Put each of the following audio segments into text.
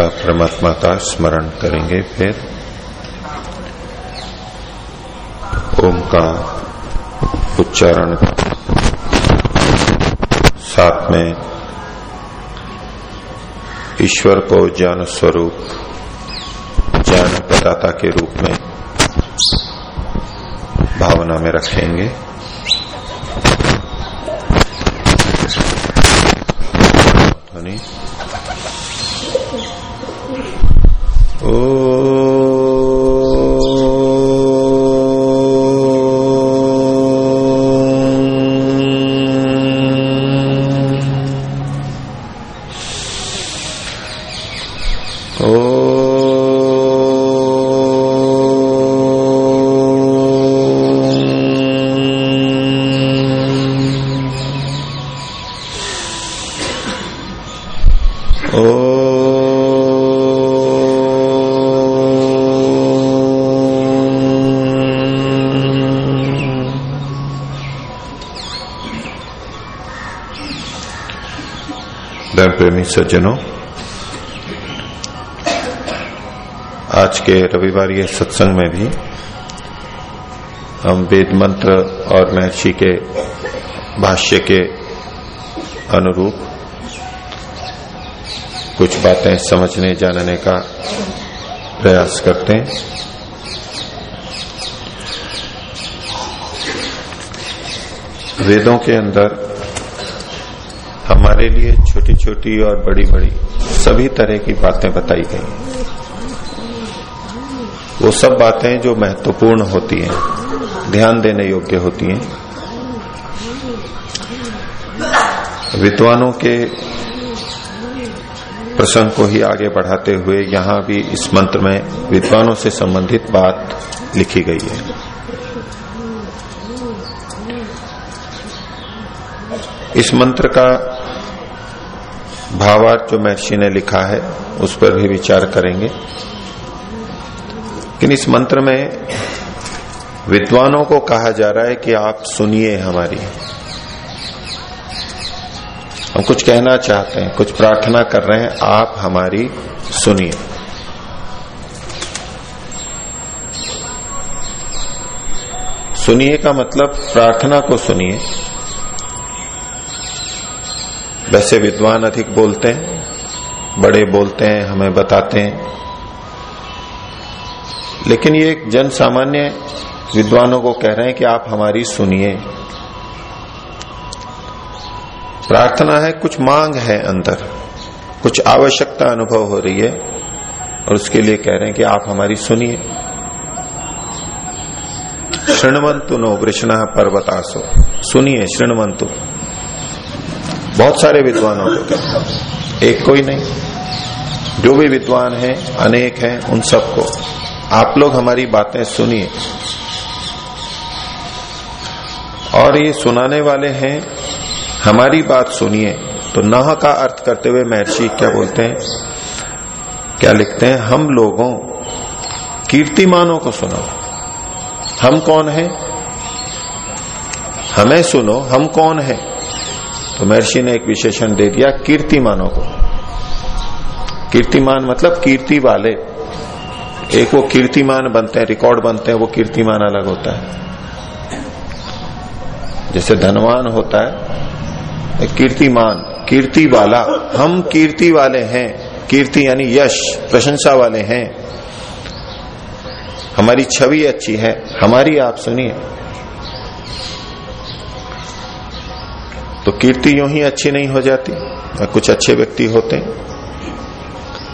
परमात्मा का स्मरण करेंगे, फिर ओम का उच्चारण साथ में ईश्वर को ज्ञान स्वरूप, ज्ञान प्रदाता के रूप में भावना में रखेंगे। ध्वनि। धर्म प्रेमी सज्जनों आज के रविवार सत्संग में भी हम वेद मंत्र और महर्षि के भाष्य के अनुरूप कुछ बातें समझने, जानने का प्रयास करते हैं। वेदों के अंदर हमारे लिए छोटी छोटी और बड़ी बड़ी सभी तरह की बातें बताई गई वो सब बातें जो महत्वपूर्ण होती हैं, ध्यान देने योग्य होती हैं। विद्वानों के प्रसंग को ही आगे बढ़ाते हुए यहाँ भी इस मंत्र में विद्वानों से संबंधित बात लिखी गई है। इस मंत्र का भावार्थ जो महर्षि ने लिखा है, उस पर भी विचार करेंगे। लेकिन इस मंत्र में विद्वानों को कहा जा रहा है कि आप सुनिए हमारी। हम कुछ कहना चाहते हैं, कुछ प्रार्थना कर रहे हैं, आप हमारी सुनिए। सुनिए का मतलब प्रार्थना को सुनिए। वैसे विद्वान अधिक बोलते हैं, बड़े बोलते हैं, हमें बताते हैं। लेकिन ये एक जन सामान्य विद्वानों को कह रहे हैं कि आप हमारी सुनिए। प्रार्थना है, कुछ मांग है अंदर। कुछ आवश्यकता अनुभव हो रही है और उसके लिए कह रहे हैं कि आप हमारी सुनिए। श्रृणवंतु नो वृष्ण पर्वतासो। सुनिए श्रृणवंतु। बहुत सारे विद्वानों को एक कोई नहीं। जो भी विद्वान है, अनेक हैं, उन सबको। आप लोग हमारी बातें सुनिए। और ये सुनाने वाले हैं हमारी बात सुनिए। तो नह का अर्थ करते हुए महर्षि क्या बोलते हैं? क्या लिखते हैं? हम लोगों, कीर्तिमानों को सुनो। हम कौन है? हमें सुनो, हम कौन है? तो महर्षि ने एक विशेषण दे दिया, कीर्तिमानों को। कीर्तिमान मतलब कीर्ति वाले। एक वो कीर्तिमान बनते हैं, रिकॉर्ड बनते हैं, वो कीर्तिमान अलग होता है। जैसे धनवान होता है कीर्तिमान कीर्ति वाला हम कीर्ति वाले हैं। कीर्ति यानी यश, प्रशंसा वाले हैं। हमारी छवि अच्छी है, हमारी आप सुनिए। तो कीर्ति यूँ ही अच्छी नहीं हो जाती कुछ अच्छे व्यक्ति होते हैं।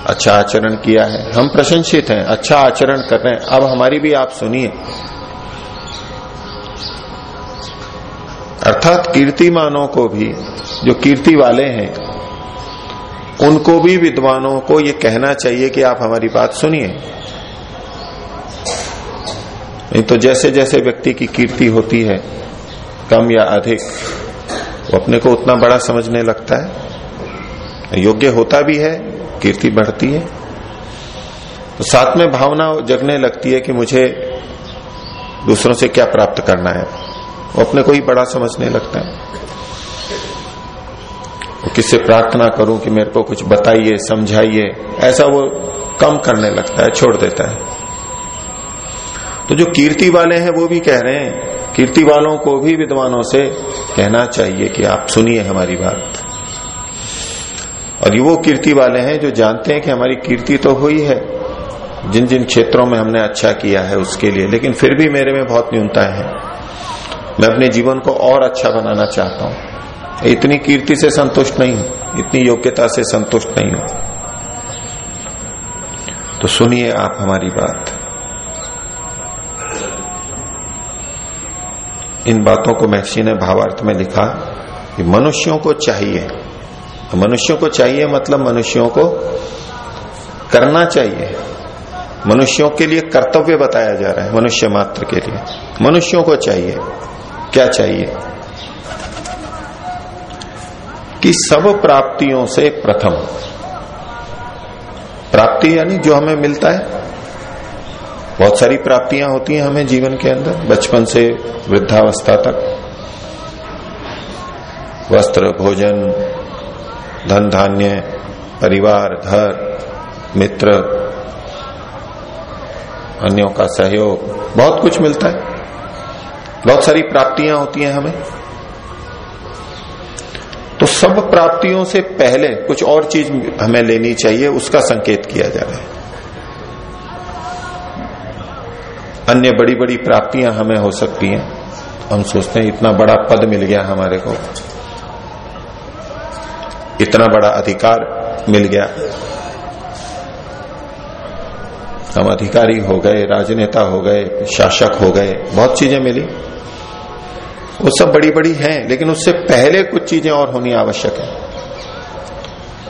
अच्छा आचरण किया है। हम प्रशंसित हैं अच्छा आचरण कर रहे हैं। अब हमारी भी आप सुनिए। अर्थात कीर्तिमानों को भी, जो कीर्ति वाले हैं, उनको भी विद्वानों को ये कहना चाहिए कि आप हमारी बात सुनिए। नहीं तो जैसे जैसे व्यक्ति की कीर्ति होती है, कम या अधिक, वो अपने को उतना बड़ा समझने लगता है। योग्य होता भी है, कीर्ति बढ़ती है। तो साथ में भावना जगने लगती है कि मुझे दूसरों से क्या प्राप्त करना है। वो अपने को ही बड़ा समझने लगता है। किससे प्रार्थना करूँ कि मेरे को कुछ बताइए, समझाइए, ऐसा वो कम करने लगता है, छोड़ देता है। तो जो कीर्ति वाले हैं वो भी कह रहे हैं, कीर्ति वालों को भी विद्वानों से कहना चाहिए कि आप सुनिए हमारी बात। और ये वो कीर्ति वाले हैं जो जानते हैं कि हमारी कीर्ति तो हुई है, जिन जिन क्षेत्रों में हमने अच्छा किया है उसके लिए, लेकिन फिर भी मेरे में बहुत न्यूनताएँ हैं। मैं अपने जीवन को और अच्छा बनाना चाहता हूँ। इतनी कीर्ति से संतुष्ट नहीं हूँ, इतनी योग्यता से संतुष्ट नहीं हूँ। तो सुनिए आप हमारी बात। इन बातों को महर्षि ने भावार्थ में लिखा कि मनुष्यों को चाहिए। मनुष्यों को चाहिए मतलब मनुष्यों को करना चाहिए। मनुष्यों के लिए कर्तव्य बताया जा रहा है, मनुष्य मात्र के लिए। मनुष्यों को चाहिए। क्या चाहिए? कि सब प्राप्तियों से प्रथम। प्राप्ति यानी जो हमें मिलता है। बहुत सारी प्राप्तियाँ होती हैं हमें जीवन के अंदर, बचपन से वृद्धावस्था तक। वस्त्र, भोजन, धन धान्य, परिवार, घर, मित्र, अन्यों का सहयोग, बहुत कुछ मिलता है। बहुत सारी प्राप्तियाँ होती हैं हमें। तो सब प्राप्तियों से पहले कुछ और चीज़ हमें लेनी चाहिए, उसका संकेत किया जा रहा है अन्य बड़ी बड़ी प्राप्तियाँ हमें हो सकती हैं। हम सोचते हैं, इतना बड़ा पद मिल गया हमारे को। इतना बड़ा अधिकार मिल गया। हम अधिकारी हो गए, राजनेता हो गए, शासक हो गए, बहुत चीज़ें मिली। वो सब बड़ी बड़ी हैं, लेकिन उससे पहले कुछ चीज़ें और होनी आवश्यक है।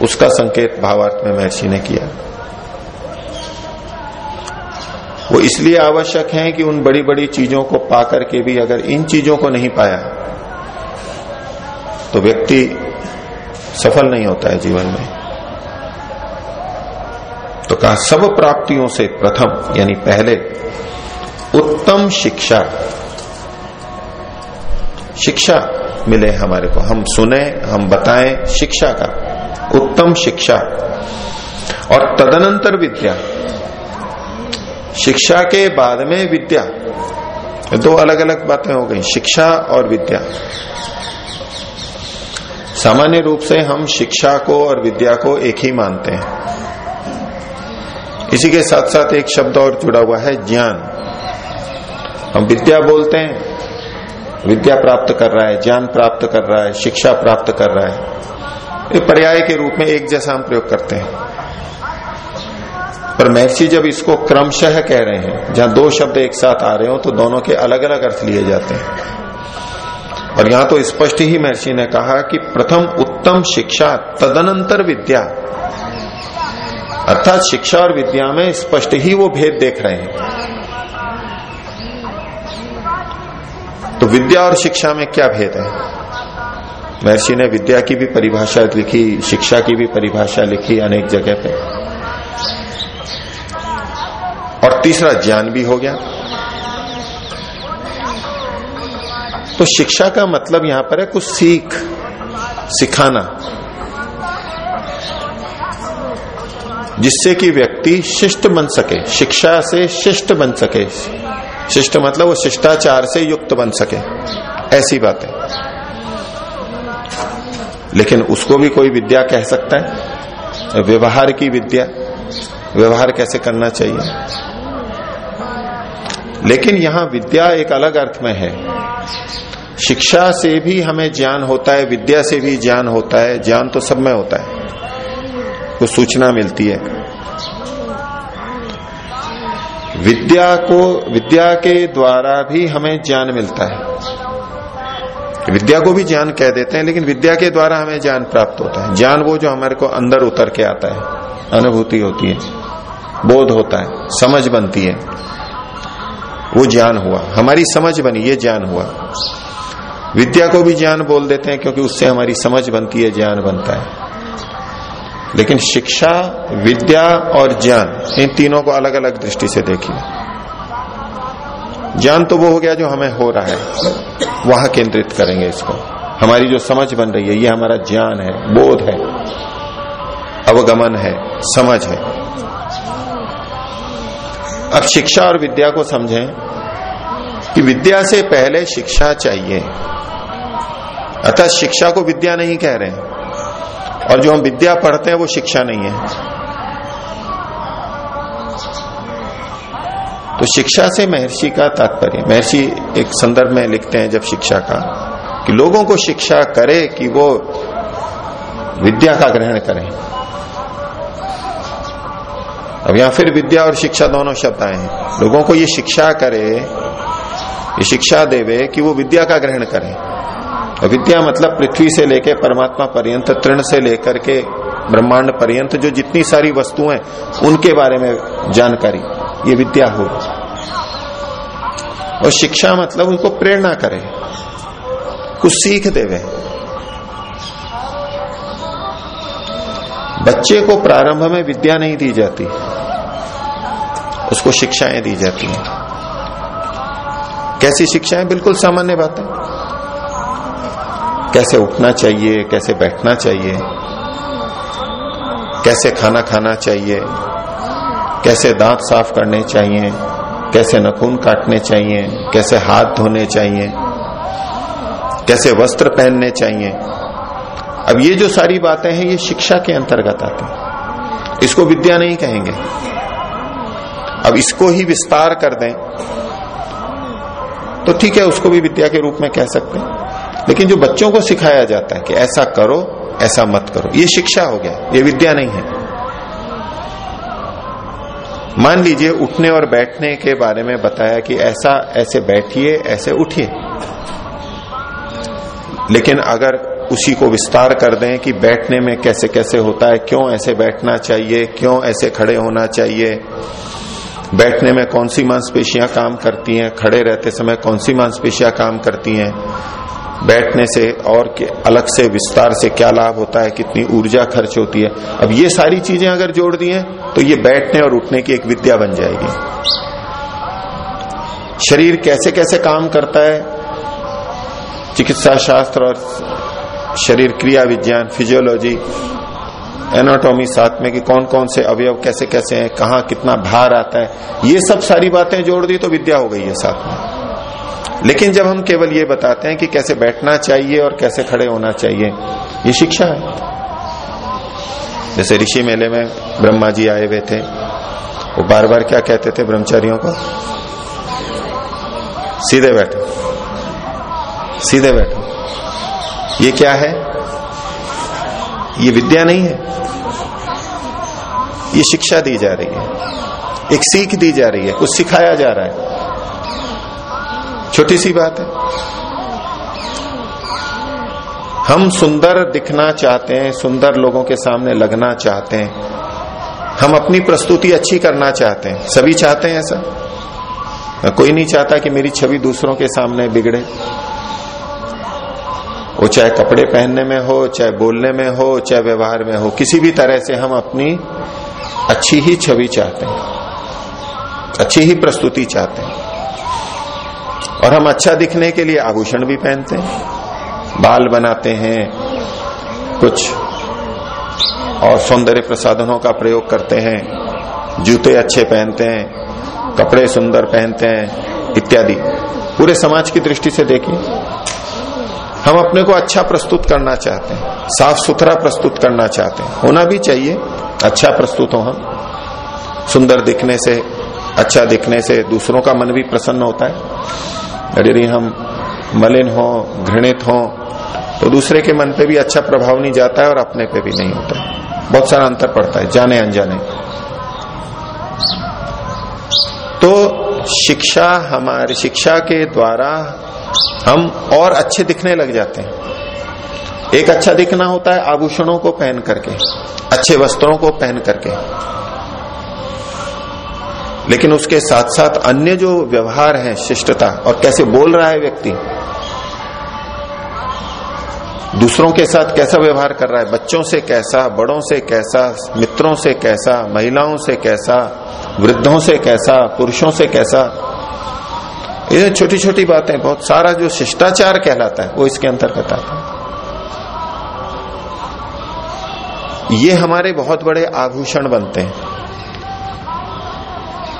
उसका संकेत भावार्थ में महर्षि ने किया। वो इसलिए आवश्यक है कि उन बड़ी बड़ी चीज़ों को पाकर के भी अगर इन चीज़ों को नहीं पाया तो व्यक्ति सफल नहीं होता है जीवन में। तो कहा, सब प्राप्तियों से प्रथम, यानी पहले, उत्तम शिक्षा शिक्षा मिले हमारे को। हम सुने, हम बताएँ शिक्षा का। उत्तम शिक्षा। और तदनंतर विद्या। शिक्षा के बाद में विद्या। दो अलग अलग बातें हो गई। शिक्षा और विद्या। सामान्य रूप से हम शिक्षा को और विद्या को एक ही मानते हैं। इसी के साथ साथ एक शब्द और जुड़ा हुआ है, ज्ञान। हम विद्या बोलते हैं विद्या प्राप्त कर रहा है, ज्ञान प्राप्त कर रहा है, शिक्षा प्राप्त कर रहा है। ये पर्याय के रूप में एक जैसा हम प्रयोग करते हैं। पर महर्षि जब इसको क्रमशः कह रहे हैं, जहाँ दो शब्द एक साथ आ रहे हो तो दोनों के अलग अलग अर्थ लिए जाते हैं। और यहाँ तो स्पष्ट ही महर्षि ने कहा कि प्रथम उत्तम शिक्षा, तदनंतर विद्या। अर्थात शिक्षा और विद्या में स्पष्ट ही वो भेद देख रहे हैं। तो विद्या और शिक्षा में क्या भेद है? महर्षि ने विद्या की भी परिभाषा लिखी, शिक्षा की भी परिभाषा लिखी अनेक जगह पे। और तीसरा ज्ञान भी हो गया। तो शिक्षा का मतलब यहाँ पर है कुछ सीख, सिखाना। जिससे कि व्यक्ति शिष्ट बन सके, शिक्षा से शिष्ट बन सके। शिष्ट मतलब वो शिष्टाचार से युक्त बन सके। ऐसी बात है। लेकिन उसको भी कोई विद्या कह सकता है। व्यवहार की विद्या। व्यवहार कैसे करना चाहिए? लेकिन यहाँ विद्या एक अलग अर्थ में है। शिक्षा से भी हमें ज्ञान होता है, विद्या से भी ज्ञान होता है, ज्ञान तो सब में होता है। कुछ सूचना मिलती है। विद्या को, विद्या के द्वारा भी हमें ज्ञान मिलता है। विद्या को भी ज्ञान कह देते हैं, लेकिन विद्या के द्वारा हमें ज्ञान प्राप्त होता है। ज्ञान वो जो हमारे को अंदर उतर के आता है। अनुभूति होती है, बोध होता है, समझ बनती है। वो ज्ञान हुआ। हमारी समझ बनी, ये ज्ञान हुआ। विद्या को भी ज्ञान बोल देते हैं, क्योंकि उससे हमारी समझ बनती है, ज्ञान बनता है। लेकिन शिक्षा, विद्या और ज्ञान, इन तीनों को अलग अलग दृष्टि से देखिए। ज्ञान तो वो हो गया जो हमें हो रहा है, वहाँ केंद्रित करेंगे इसको। हमारी जो समझ बन रही है, ये हमारा ज्ञान है, बोध है, अवगमन है, समझ है। अब शिक्षा और विद्या को समझें कि विद्या से पहले शिक्षा चाहिए। अतः शिक्षा को विद्या नहीं कह रहे हैं। और जो हम विद्या पढ़ते हैं वो शिक्षा नहीं है। तो शिक्षा से महर्षि का तात्पर्य, महर्षि एक संदर्भ में लिखते हैं जब शिक्षा का, कि लोगों को शिक्षा करे कि वो विद्या का ग्रहण करें। अब यहाँ फिर विद्या और शिक्षा दोनों शब्द आए हैं। लोगों को ये शिक्षा करे, ये शिक्षा देवे कि वो विद्या का ग्रहण करें। विद्या मतलब पृथ्वी से लेकर परमात्मा पर्यंत, तृण से लेकर के ब्रह्मांड पर्यंत, जो जितनी सारी वस्तुएँ उनके बारे में जानकारी। ये विद्या हो। और शिक्षा मतलब उनको प्रेरणा करे। कुछ सीख देवे। बच्चे को प्रारंभ में विद्या नहीं दी जाती। उसको शिक्षाएँ दी जाती हैं। कैसी शिक्षाएँ? बिल्कुल सामान्य बात है। कैसे उठना चाहिए, कैसे बैठना चाहिए, कैसे खाना खाना चाहिए, कैसे दांत साफ़ करने चाहिए, कैसे नखून काटने चाहिए, कैसे हाथ धोने चाहिए, कैसे वस्त्र पहनने चाहिए। अब ये जो सारी बातें हैं, ये शिक्षा के अंतर्गत आती हैं। इसको विद्या नहीं कहेंगे। अब इसको ही विस्तार कर दें तो ठीक है, उसको भी विद्या के रूप में कह सकते हैं। लेकिन जो बच्चों को सिखाया जाता है कि ऐसा करो, ऐसा मत करो, ये शिक्षा हो गया, ये विद्या नहीं है। मान लीजिए उठने और बैठने के बारे में बताया कि ऐसा, ऐसे बैठिए, ऐसे उठिए। लेकिन अगर उसी को विस्तार कर दें कि बैठने में कैसे कैसे होता है, क्यों ऐसे बैठना चाहिए, क्यों ऐसे खड़े होना चाहिए, बैठने में कौन सी मांसपेशियाँ काम करती हैं, खड़े रहते समय कौन सी मांसपेशियाँ काम करती हैं बैठने से और अलग से, विस्तार से क्या लाभ होता है, कितनी ऊर्जा खर्च होती है। अब ये सारी चीज़ें अगर जोड़ दी हैं तो ये बैठने और उठने की एक विद्या बन जाएगी। शरीर कैसे कैसे काम करता है? चिकित्सा शास्त्र और शरीर क्रिया विज्ञान फिजियोलॉजी एनाटॉमी साथ में कि कौन कौन से अवयव कैसे कैसे हैं, कहा कितना भार आता है, ये सब सारी बातें जोड़ दी तो विद्या हो गई है साथ में। लेकिन जब हम केवल ये बताते हैं कि कैसे बैठना चाहिए और कैसे खड़े होना चाहिए, ये शिक्षा है। जैसे ऋषि मेले में ब्रह्मा जी आए हुए थे, वो बार बार क्या कहते थे ब्रह्मचारियों को? सीधे बैठो। सीधे बैठो। ये क्या है? ये विद्या नहीं है। ये शिक्षा दी जा रही है। एक सीख दी जा रही है। कुछ सिखाया जा रहा है। छोटी सी बात है। हम सुंदर दिखना चाहते हैं, सुंदर लोगों के सामने लगना चाहते हैं। हम अपनी प्रस्तुति अच्छी करना चाहते हैं। सभी चाहते हैं ऐसा? कोई नहीं चाहता कि मेरी छवि दूसरों के सामने बिगड़े। वो चाहे कपड़े पहनने में हो, चाहे बोलने में हो, चाहे व्यवहार में हो, किसी भी तरह से हम अपनी अच्छी ही छवि चाहते हैं। अच्छी ही प्रस्तुति चाहते हैं। और हम अच्छा दिखने के लिए आभूषण भी पहनते हैं, बाल बनाते हैं, कुछ और सौंदर्य प्रसाधनों का प्रयोग करते हैं, जूते अच्छे पहनते हैं, कपड़े सुंदर पहनते हैं, इत्यादि। पूरे समाज की दृष्टि से देखिए, हम अपने को अच्छा प्रस्तुत करना चाहते हैं, साफ़ सुथरा प्रस्तुत करना चाहते हैं। होना भी चाहिए अच्छा प्रस्तुत हो हम। सुंदर दिखने से अच्छा दिखने से दूसरों का मन भी प्रसन्न होता है। यदि हम मलिन हो, घृणित हो तो दूसरे के मन पे भी अच्छा प्रभाव नहीं जाता है और अपने पे भी नहीं होता। है बहुत सारा अंतर पड़ता है, जाने अनजाने तो शिक्षा हमारी, शिक्षा के द्वारा हम और अच्छे दिखने लग जाते हैं। एक अच्छा दिखना होता है आभूषणों को पहन करके, अच्छे वस्त्रों को पहन करके। लेकिन उसके साथ साथ अन्य जो व्यवहार है, शिष्टता, और कैसे बोल रहा है व्यक्ति, दूसरों के साथ कैसा व्यवहार कर रहा है? बच्चों से कैसा, बड़ों से कैसा, मित्रों से कैसा, महिलाओं से कैसा, वृद्धों से कैसा, पुरुषों से कैसा? ये छोटी छोटी बातें, बहुत सारा जो शिष्टाचार कहलाता है, वो इसके अंतर्गत आता है। ये हमारे बहुत बड़े आभूषण बनते हैं।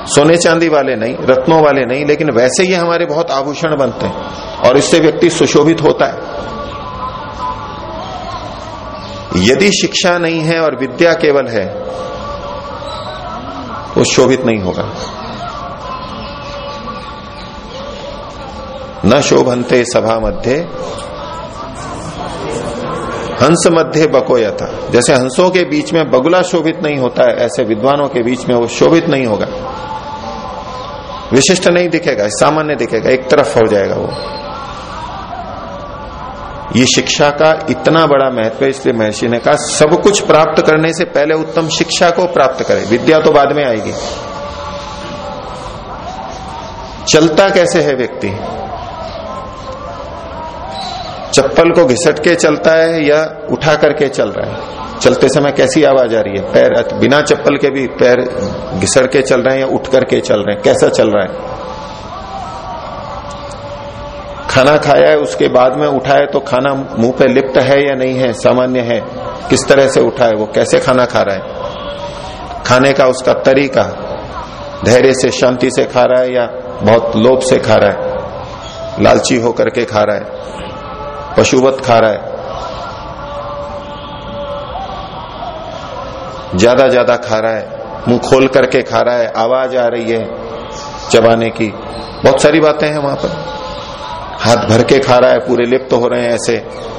सोने चांदी वाले नहीं, रत्नों वाले नहीं, लेकिन वैसे ही हमारे बहुत आभूषण बनते हैं और इससे व्यक्ति सुशोभित होता है। यदि शिक्षा नहीं है और विद्या केवल है, वो शोभित नहीं होगा। न शोभनते सभा मध्य, हंस मध्य बकोयथा। जैसे हंसों के बीच में बगुला शोभित नहीं होता है, ऐसे विद्वानों के बीच में वो शोभित नहीं होगा। विशिष्ट नहीं दिखेगा, सामान्य दिखेगा, एक तरफ़ हो जाएगा वो। ये शिक्षा का इतना बड़ा महत्व है, इसलिए महर्षि ने कहा, सब कुछ प्राप्त करने से पहले उत्तम शिक्षा को प्राप्त करें। विद्या तो बाद में आएगी। चलता कैसे है व्यक्ति? चप्पल को घिसट के चलता है या उठा करके चल रहा है? चलते समय कैसी आवाज़ आ रही है? पैर बिना चप्पल के भी पैर घिसड़ के चल रहे हैं या उठ करके चल रहे हैं? कैसा चल रहा है? खाना खाया है, उसके बाद में उठाए तो खाना मुँह पे लिप्ट है या नहीं है? सामान्य है। किस तरह से उठाए वो कैसे खाना खा रहा है? खाने का उसका तरीका, धैर्य से, शांति से खा रहा है या बहुत लोभ से खा रहा है? लालची होकर के खा रहा है? पशुवत खा रहा है? ज़्यादा ज़्यादा खा रहा है, मुँह खोल करके खा रहा है, आवाज़ आ रही है चबाने की। बहुत सारी बातें हैं वहाँ पर। हाथ भर के खा रहा है, पूरे लिप्त तो हो रहे हैं ऐसे।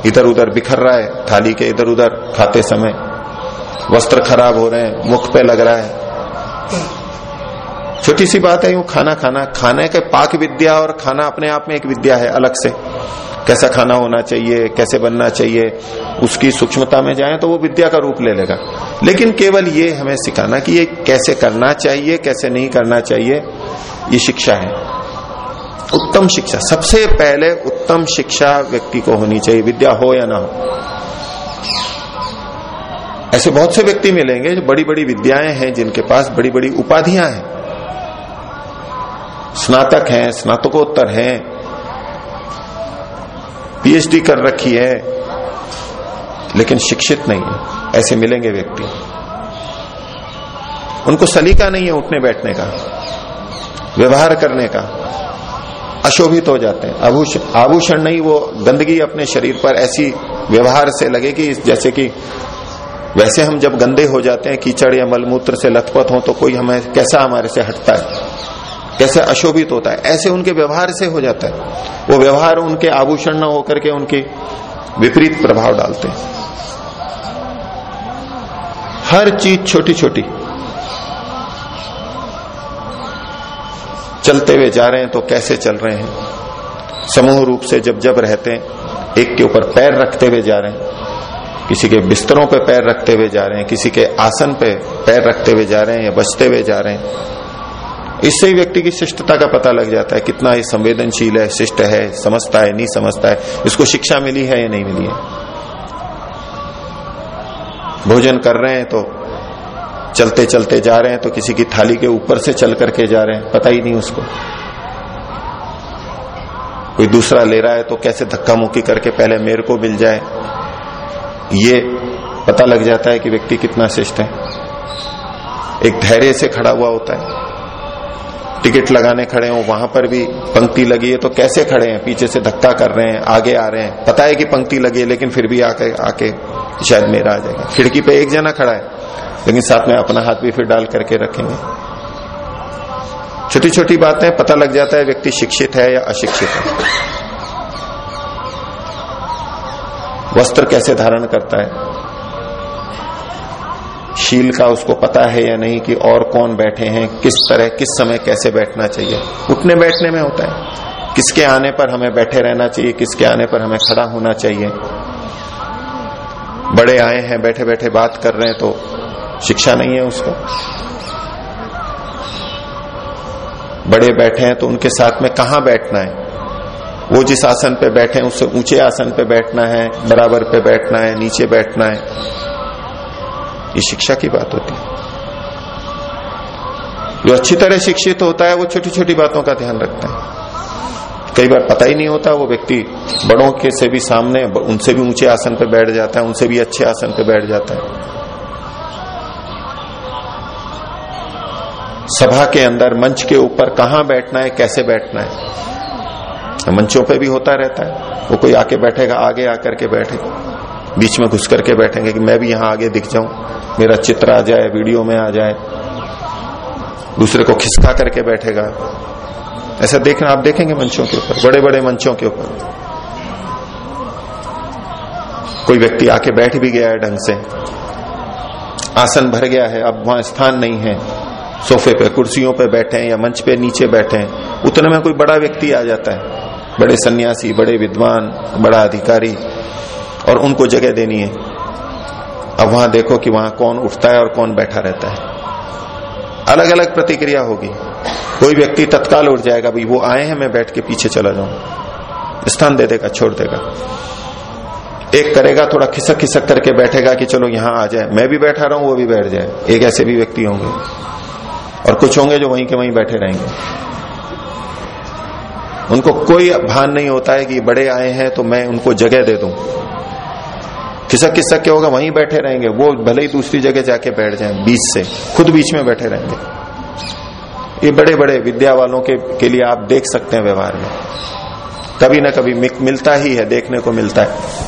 इधर उधर बिखर रहा है, थाली के इधर उधर खाते समय। वस्त्र खराब हो रहे हैं, मुख पे लग रहा है। छोटी सी बात है, यूँ खाना खाना। खाने के पाक विद्या और खाना अपने आप में एक विद्या है, अलग से। कैसा खाना होना चाहिए, कैसे बनना चाहिए, उसकी सूक्ष्मता में जाए तो वो विद्या का रूप ले लेगा। लेकिन केवल ये हमें सिखाना कि ये कैसे करना चाहिए, कैसे नहीं करना चाहिए, ये शिक्षा है। उत्तम शिक्षा, सबसे पहले उत्तम शिक्षा व्यक्ति को होनी चाहिए, विद्या हो या ना हो। ऐसे बहुत से व्यक्ति मिलेंगे जो बड़ी बड़ी विद्याएँ हैं, जिनके पास बड़ी बड़ी उपाधियाँ हैं। स्नातक हैं, स्नातकोत्तर हैं, पीएचडी कर रखी है, लेकिन शिक्षित नहीं है। ऐसे मिलेंगे व्यक्ति। उनको सलीका नहीं है उठने बैठने का, व्यवहार करने का। अशोभित हो जाते हैं। आभूषण आभूषण नहीं, वो गंदगी अपने शरीर पर ऐसी व्यवहार से लगेगी जैसे कि वैसे हम जब गंदे हो जाते हैं, कीचड़ या मलमूत्र से लथपथ हो तो कोई हमें कैसा हमारे से हटता है? कैसे अशोभित होता है? ऐसे उनके व्यवहार से हो जाता है। वो व्यवहार उनके आभूषण न होकर के उनके विपरीत प्रभाव डालते हैं। हर चीज़ छोटी छोटी चलते हुए जा रहे हैं तो कैसे चल रहे हैं? समूह रूप से जब जब रहते हैं, एक के ऊपर पैर रखते हुए जा रहे हैं, किसी के बिस्तरों पे पैर रखते हुए जा रहे हैं, किसी के आसन पे पैर रखते हुए जा रहे हैं या बचते हुए जा रहे हैं। इससे ही व्यक्ति की शिष्टता का पता लग जाता है कितना ही संवेदनशील है, शिष्ट है, समझता है, नहीं समझता है, इसको शिक्षा मिली है या नहीं मिली है। भोजन कर रहे हैं तो चलते चलते जा रहे हैं तो किसी की थाली के ऊपर से चल करके जा रहे हैं, पता ही नहीं उसको। कोई दूसरा ले रहा है तो कैसे धक्का मुक्की करके पहले मेरे को मिल जाए? ये पता लग जाता है कि व्यक्ति कितना शिष्ट है। एक धैर्य से खड़ा हुआ होता है। टिकट लगाने खड़े हो, वहाँ पर भी पंक्ति लगी है तो कैसे खड़े हैं? पीछे से धक्का कर रहे हैं, आगे आ रहे हैं। पता है कि पंक्ति लगी है, लेकिन फिर भी आके आके शायद मेरा आ जाएगा। खिड़की पे एक जना खड़ा है, लेकिन साथ में अपना हाथ भी फिर डाल करके रखेंगे। छोटी छोटी बातें, पता लग जाता है व्यक्ति शिक्षित है या अशिक्षित है। वस्त्र कैसे धारण करता है? शील का उसको पता है या नहीं कि और कौन बैठे हैं, किस तरह, किस समय कैसे बैठना चाहिए? उठने बैठने में होता है। किसके आने पर हमें बैठे रहना चाहिए, किसके आने पर हमें खड़ा होना चाहिए? बड़े आए हैं बैठे बैठे बात कर रहे हैं तो शिक्षा नहीं है उसको। बड़े बैठे हैं तो उनके साथ में कहा बैठना है? वो जिस आसन पे बैठे हैं, उससे ऊँचे आसन पे बैठना है, बराबर पे बैठना है, नीचे बैठना है। ये शिक्षा की बात होती है। जो अच्छी तरह शिक्षित होता है, वो छोटी छोटी बातों का ध्यान रखता है। कई बार पता ही नहीं होता, वो व्यक्ति बड़ों के से भी सामने, उनसे भी ऊँचे आसन पे बैठ जाता है, उनसे भी अच्छे आसन पे बैठ जाता है। सभा के अंदर, मंच के ऊपर कहाँ बैठना है, कैसे बैठना है? मंचों पे भी होता रहता है। वो कोई आके बैठेगा, आगे आकर के बैठे। बीच में घुस करके बैठेंगे कि मैं भी यहाँ आगे दिख जाऊँ, मेरा चित्र आ जाए, वीडियो में आ जाए। दूसरे को खिसका करके बैठेगा। ऐसा देखना, आप देखेंगे मंचों के ऊपर बड़े बड़े मंचों के ऊपर। कोई व्यक्ति आके बैठ भी गया है ढंग से। आसन भर गया है, अब वहाँ स्थान नहीं है। सोफे पे, कुर्सियों पे बैठे हैं या मंच पे नीचे बैठे हैं। उतने में कोई बड़ा व्यक्ति आ जाता है। बड़े सन्यासी, बड़े विद्वान, बड़ा अधिकारी, और उनको जगह देनी है। अब वहाँ देखो कि वहाँ कौन उठता है और कौन बैठा रहता है। अलग अलग प्रतिक्रिया होगी। कोई व्यक्ति तत्काल उठ जाएगा भाई वो आए हैं, मैं बैठ के पीछे चला जाऊँ। स्थान दे देगा, छोड़ देगा। एक करेगा, थोड़ा खिसक खिसक करके बैठेगा कि चलो यहाँ आ जाए। मैं भी बैठा रहा हूँ वो भी बैठ जाए। एक ऐसे भी व्यक्ति होंगे। और कुछ होंगे जो वहीं के वहीं बैठे रहेंगे। उनको कोई भान नहीं होता है कि बड़े आए हैं तो मैं उनको जगह दे दूँ। खिसक खिसक के होगा, वहीं बैठे रहेंगे। वो भले ही दूसरी जगह जाके बैठ जाए, बीच से। खुद बीच में बैठे रहेंगे। ये बड़े बड़े विद्या वालों के, के लिए आप देख सकते हैं व्यवहार में। कभी ना कभी मिलता ही है देखने को मिलता है।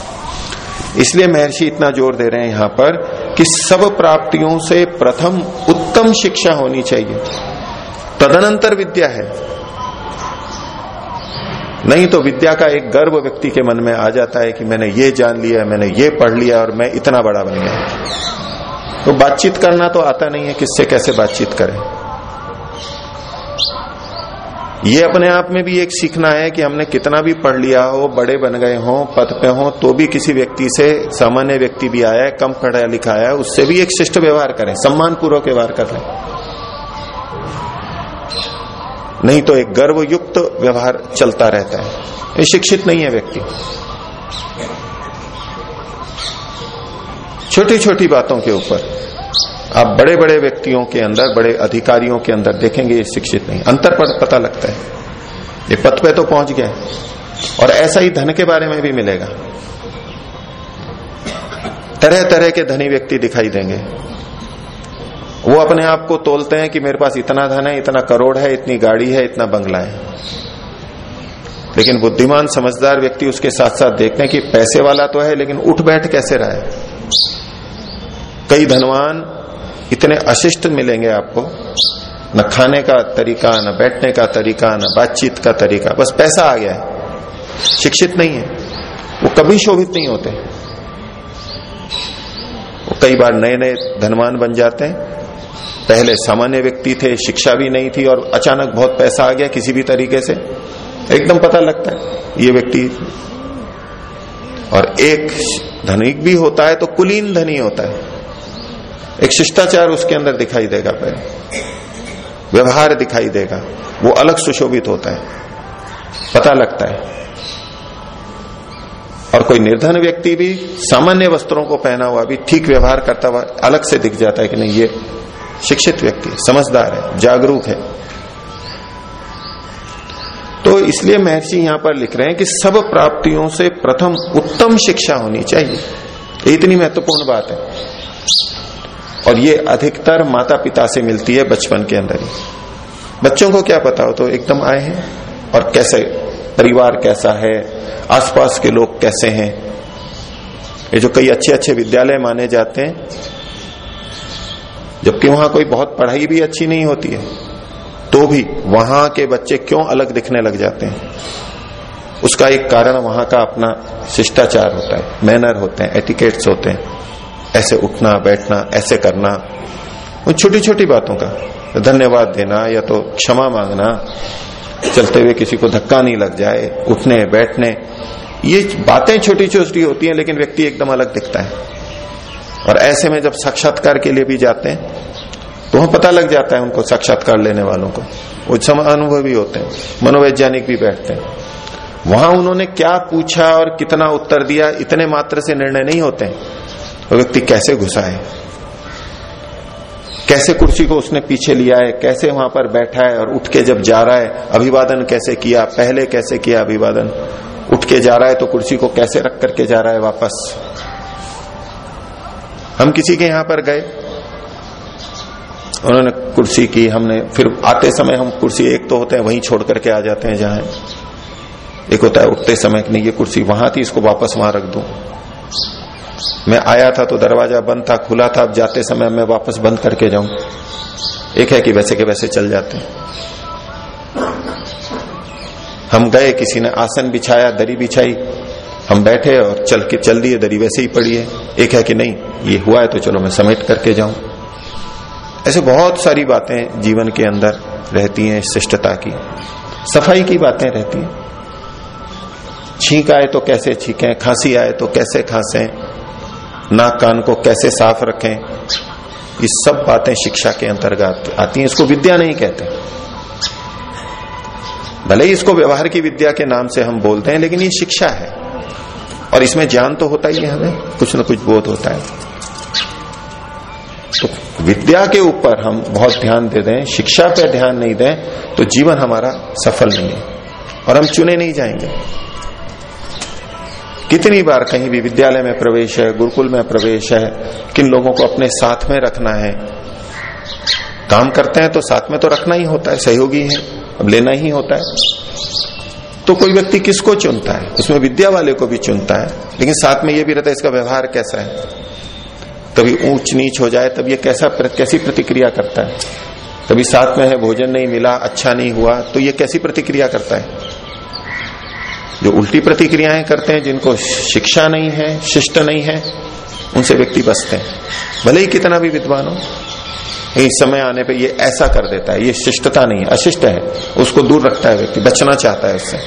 इसलिए महर्षि इतना ज़ोर दे रहे हैं यहाँ पर कि सब प्राप्तियों से प्रथम उत्तम शिक्षा होनी चाहिए। तदनंतर विद्या है। नहीं तो विद्या का एक गर्व व्यक्ति के मन में आ जाता है कि मैंने ये जान लिया मैंने ये पढ़ लिया और मैं इतना बड़ा बन गया। तो बातचीत करना तो आता नहीं है किससे कैसे बातचीत करें? ये अपने आप में भी एक सीखना है कि हमने कितना भी पढ़ लिया हो, बड़े बन गए हो, पद पे हो तो भी किसी व्यक्ति से, सामान्य व्यक्ति भी आया है, कम पढ़ा लिखा है, उससे भी एक शिष्ट व्यवहार करें सम्मान पूर्वक व्यवहार कर लें। नहीं तो एक गर्व युक्त व्यवहार चलता रहता है। ये शिक्षित नहीं है व्यक्ति। छोटी छोटी बातों के ऊपर। आप बड़े बड़े व्यक्तियों के अंदर, बड़े अधिकारियों के अंदर देखेंगे ये शिक्षित नहीं। अंतर पर पता लगता है। ये पद पे तो पहुँच गया और ऐसा ही धन के बारे में भी मिलेगा। तरह तरह के धनी व्यक्ति दिखाई देंगे। वो अपने आप को तोलते हैं कि मेरे पास इतना धन है, इतना करोड़ है, इतनी गाड़ी है, इतना बंगला है। लेकिन बुद्धिमान, समझदार व्यक्ति उसके साथ साथ देखते हैं कि पैसे वाला तो है, लेकिन उठ बैठ कैसे रहा है? कई धनवान इतने अशिष्ट मिलेंगे आपको। न खाने का तरीका, न बैठने का तरीका, न बातचीत का तरीका, बस पैसा आ गया है। शिक्षित नहीं है। वो कभी शोभित नहीं होते। वो कई बार नए नए धनवान बन जाते हैं। पहले सामान्य व्यक्ति थे, शिक्षा भी नहीं थी और अचानक बहुत पैसा आ गया किसी भी तरीके से। एकदम पता लगता है, ये व्यक्ति। और एक धनिक भी होता है तो कुलीन धनी होता है। एक शिष्टाचार उसके अंदर दिखाई देगा पहले। व्यवहार दिखाई देगा। वो अलग सुशोभित होता है। पता लगता है। और कोई निर्धन व्यक्ति भी सामान्य वस्त्रों को पहना हुआ भी ठीक व्यवहार करता हुआ अलग से दिख जाता है कि नहीं, ये शिक्षित व्यक्ति, समझदार है, जागरूक है। तो इसलिए महर्षि यहाँ पर लिख रहे हैं कि सब प्राप्तियों से प्रथम उत्तम शिक्षा होनी चाहिए। इतनी महत्वपूर्ण बात है। और ये अधिकतर माता पिता से मिलती है बचपन के अंदर ही। बच्चों को क्या पता हो तो एकदम आए हैं और कैसे, परिवार कैसा है, आसपास के लोग कैसे हैं। ये जो कई अच्छे अच्छे विद्यालय माने जाते हैं, जबकि वहाँ कोई बहुत पढ़ाई भी अच्छी नहीं होती है तो भी वहाँ के बच्चे क्यों अलग दिखने लग जाते हैं? उसका एक कारण वहाँ का अपना शिष्टाचार होता है, मैनर होते हैं, एटिकेट्स होते हैं। ऐसे उठना, बैठना, ऐसे करना उन छोटी छोटी बातों का। धन्यवाद देना या तो क्षमा मांगना, चलते हुए किसी को धक्का नहीं लग जाए, उठने, बैठने। ये बातें छोटी छोटी होती हैं, लेकिन व्यक्ति एकदम अलग दिखता है। और ऐसे में जब साक्षात्कार के लिए भी जाते हैं तो वहाँ पता लग जाता है उनको साक्षात्कार लेने वालों को। वो सम अनुभवी होते हैं, मनोवैज्ञानिक भी बैठते हैं। वहाँ उन्होंने क्या पूछा और कितना उत्तर दिया, इतने मात्र से निर्णय नहीं होते हैं। व्यक्ति कैसे घुसा है? कैसे कुर्सी को उसने पीछे लिया है? कैसे वहाँ पर बैठा है और उठ के जब जा रहा है? अभिवादन कैसे किया? पहले कैसे किया अभिवादन? उठ के जा रहा है तो कुर्सी को कैसे रख करके जा रहा है वापस? हम किसी के यहाँ पर गए। उन्होंने कुर्सी की, हमने फिर आते समय हम कुर्सी एक तो होते हैं, वहीं छोड़ करके आ जाते हैं जहाँ एक होता है उठते समय नहीं, ये कुर्सी वहाँ थी, इसको वापस वहाँ रख दू। मैं आया था तो दरवाज़ा बंद था, खुला था, अब जाते समय मैं वापस बंद करके जाऊँ। एक है कि वैसे के वैसे चल जाते हम गए, किसी ने आसन बिछाया, दरी बिछाई। हम बैठे और चल के, चल दिए, दरी वैसे ही पड़ी है। एक है कि नहीं, ये हुआ है तो चलो मैं समेट करके जाऊँ। ऐसे बहुत सारी बातें जीवन के अंदर रहती हैं शिष्टता की। सफ़ाई की बातें रहती हैं। छींक आए तो कैसे छींकें, खांसी आए तो कैसे खांसें नाक कान को कैसे साफ़ रखें? ये सब बातें शिक्षा के अंतर्गत आती हैं। इसको विद्या नहीं कहते। भले ही इसको व्यवहार की विद्या के नाम से हम बोलते हैं, लेकिन ये शिक्षा है। और इसमें ज्ञान तो होता ही है हमें, कुछ ना कुछ बोध होता है। तो विद्या के ऊपर हम बहुत ध्यान दे दें, शिक्षा पे ध्यान नहीं दें तो जीवन हमारा सफल नहीं है। और हम चुने नहीं जाएँगे। कितनी बार कहीं भी विद्यालय में प्रवेश है, गुरुकुल में प्रवेश है, किन लोगों को अपने साथ में रखना है? काम करते हैं तो साथ में तो रखना ही होता है, सहयोगी है, अब लेना ही होता है। तो कोई व्यक्ति किसको चुनता है? उसमें विद्या वाले को भी चुनता है, लेकिन साथ में यह भी रहता है, इसका व्यवहार कैसा है? कभी ऊंच नीच हो जाए, तब ये कैसा कैसी प्रतिक्रिया करता है? कभी साथ में है, भोजन नहीं मिला अच्छा नहीं हुआ तो ये कैसी प्रतिक्रिया करता है? जो उल्टी प्रतिक्रियाएँ करते हैं, जिनको शिक्षा नहीं है, शिष्ट नहीं है, उनसे व्यक्ति बसते हैं। भले ही कितना भी विद्वान हो इस समय आने पे ये ऐसा कर देता है, ये शिष्टता नहीं है, अशिष्ट है, उसको दूर रखता है व्यक्ति, बचना चाहता है उससे।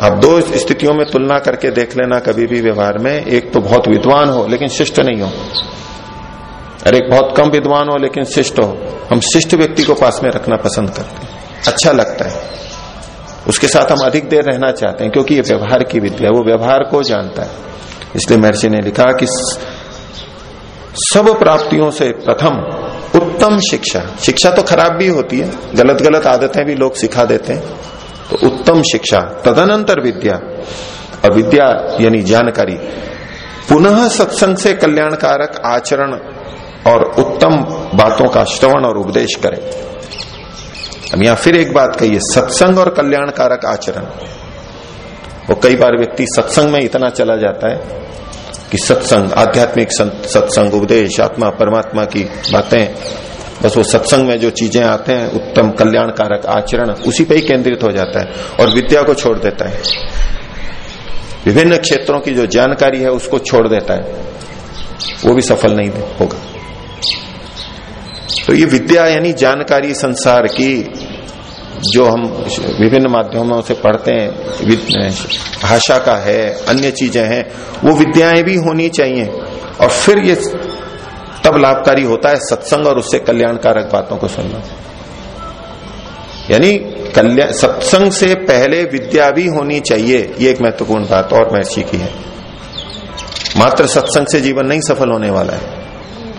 आप दो स्थितियों में तुलना करके देख लेना, कभी भी व्यवहार में, एक तो बहुत विद्वान हो, लेकिन शिष्ट नहीं हो। अरे एक बहुत कम विद्वान हो, लेकिन शिष्ट हो। हम शिष्ट व्यक्ति को पास में रखना पसंद करते हैं। अच्छा लगता है। उसके साथ हम अधिक देर रहना चाहते हैं, क्योंकि ये व्यवहार की विद्या वो व्यवहार को जानता है। इसलिए महर्षि ने लिखा कि सब प्राप्तियों से प्रथम उत्तम शिक्षा शिक्षा तो खराब भी होती है गलत गलत आदतें भी लोग सिखा देते हैं तो उत्तम शिक्षा, तदनंतर विद्या और विद्या यानी जानकारी, पुनः सत्संग से कल्याणकारक आचरण और उत्तम बातों का श्रवण और उपदेश करें। अब यहाँ फिर एक बात कही सत्संग और कल्याणकारक आचरण। वो कई बार व्यक्ति सत्संग में इतना चला जाता है कि सत्संग, आध्यात्मिक सत्संग, उपदेश, आत्मा, परमात्मा की बातें, बस वो सत्संग में जो चीज़ें आते हैं, उत्तम कल्याणकारक आचरण, उसी पे ही केंद्रित हो जाता है और विद्या को छोड़ देता है। विभिन्न क्षेत्रों की जो जानकारी है, उसको छोड़ देता है। वो भी सफल नहीं होगा। तो ये विद्या यानी जानकारी संसार की जो हम विभिन्न माध्यमों से पढ़ते हैं भाषा का है, अन्य चीज़ें हैं, वो विद्याएँ भी होनी चाहिए। और फिर ये तब लाभकारी होता है सत्संग और उससे कल्याणकारक बातों को सुनना। यानी कल्याण सत्संग से पहले विद्या भी होनी चाहिए, ये एक महत्वपूर्ण बात और महर्षि की है। मात्र सत्संग से जीवन नहीं सफल होने वाला है।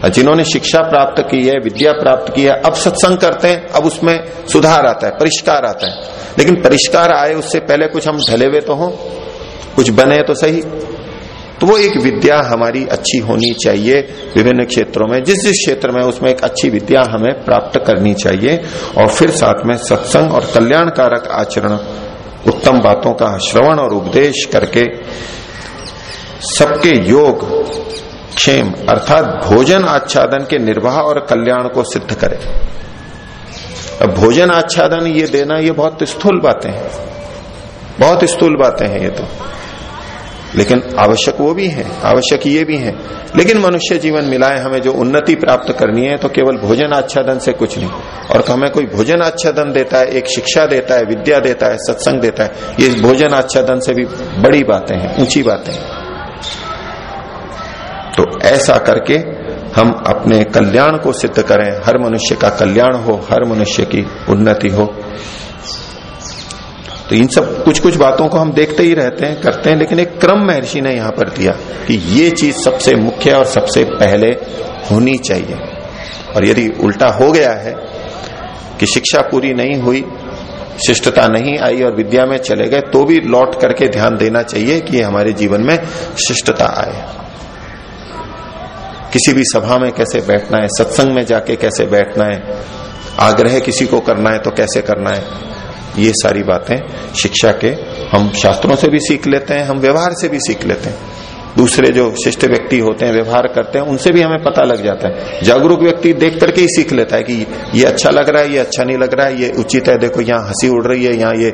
जिन्होंने शिक्षा प्राप्त की है, विद्या प्राप्त की है, अब सत्संग करते हैं, अब उसमें सुधार आता है, परिष्कार आता है। लेकिन परिष्कार आए उससे पहले कुछ हम ढले हुए तो हों, कुछ बने तो सही। तो वो एक विद्या हमारी अच्छी होनी चाहिए विभिन्न क्षेत्रों में, जिस जिस क्षेत्र में उसमें एक अच्छी विद्या हमें प्राप्त करनी चाहिए, और फिर साथ में सत्संग और कल्याणकारक आचरण, उत्तम बातों का श्रवण और उपदेश करके सबके योग क्षेम, अर्थात भोजन आच्छादन के निर्वाह और कल्याण को सिद्ध करे। अब भोजन आच्छादन ये देना, ये बहुत स्थूल बातें हैं। बहुत स्थूल बातें हैं ये तो। लेकिन आवश्यक वो भी है, आवश्यक ये भी है। लेकिन मनुष्य जीवन मिलाए, हमें जो उन्नति प्राप्त करनी है तो केवल भोजन आच्छादन से कुछ नहीं। और तो हमें कोई भोजन आच्छादन देता है, एक शिक्षा देता है, विद्या देता है, सत्संग देता है, ये भोजन आच्छादन से भी बड़ी बातें हैं, ऊँची बातें हैं। तो ऐसा करके हम अपने कल्याण को सिद्ध करें। हर मनुष्य का कल्याण हो, हर मनुष्य की उन्नति हो। तो इन सब कुछ कुछ बातों को हम देखते ही रहते हैं, करते हैं, लेकिन एक क्रम महर्षि ने यहाँ पर दिया कि ये चीज़ सबसे मुख्य और सबसे पहले होनी चाहिए। और यदि उल्टा हो गया है कि शिक्षा पूरी नहीं हुई, शिष्टता नहीं आई और विद्या में चले गए तो भी लौट करके ध्यान देना चाहिए कि हमारे जीवन में शिष्टता आए। किसी भी सभा में कैसे बैठना है, सत्संग में जाके कैसे बैठना है, आग्रह किसी को करना है तो कैसे करना है, ये सारी बातें शिक्षा के हम शास्त्रों से भी सीख लेते हैं, हम व्यवहार से भी सीख लेते हैं। दूसरे जो शिष्ट व्यक्ति होते हैं, व्यवहार करते हैं, उनसे भी हमें पता लग जाता है। जागरूक व्यक्ति देख करके ही सीख लेता है कि ये अच्छा लग रहा है, ये अच्छा नहीं लग रहा है, ये उचित है, देखो यहाँ हँसी उड़ रही है, यहाँ ये,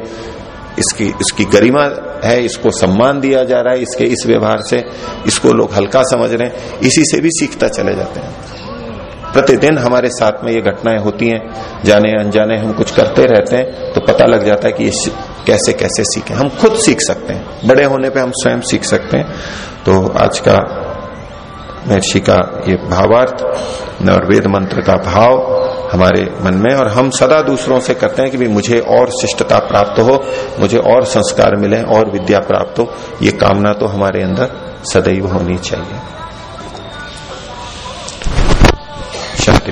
इसकी इसकी गरिमा है, इसको सम्मान दिया जा रहा है इसके इस व्यवहार से, इसको लोग हल्का समझ रहे हैं, इसी से भी सीखता चले जाते हैं। प्रतिदिन हमारे साथ में ये घटनाएँ होती हैं, जाने अनजाने हम कुछ करते रहते हैं तो पता लग जाता है कि कैसे कैसे सीखें। हम खुद सीख सकते हैं, बड़े होने पे हम स्वयं सीख सकते हैं। तो आज का महर्षि का ये भावार्थ और वेद मंत्र का भाव हमारे मन में, और हम सदा दूसरों से करते हैं कि भी मुझे और शिष्टता प्राप्त हो, मुझे और संस्कार मिले, और विद्या प्राप्त हो, ये कामना तो हमारे अंदर सदैव होनी चाहिए। शक्ति